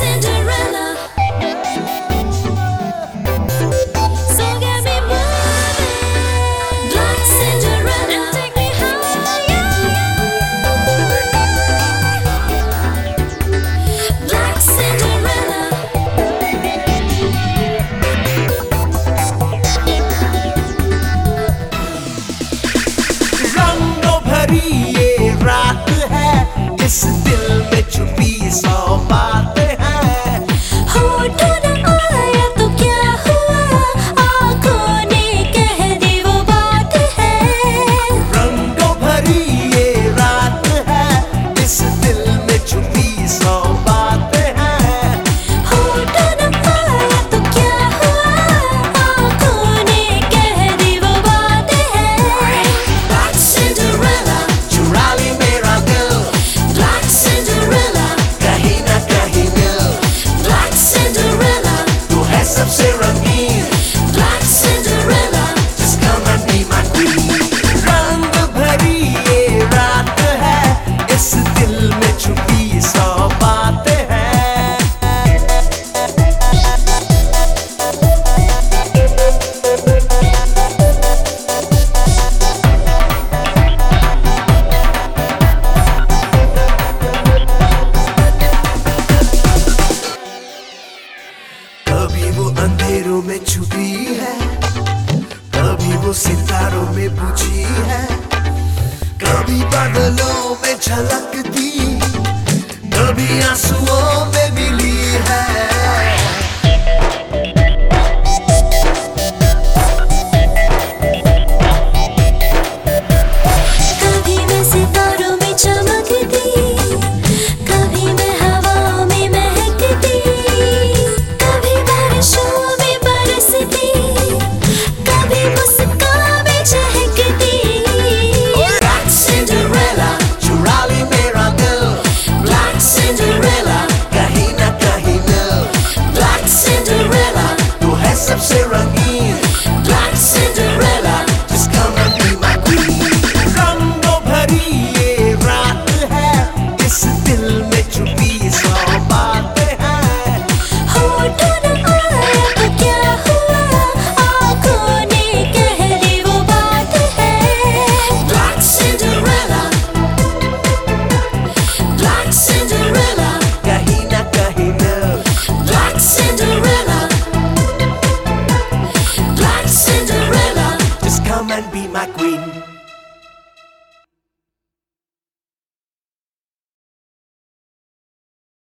send सितारों में पूछी है। कभी बादलों में झलकती कभी आंसुओं Cinderella, tu है सबसे रंगीन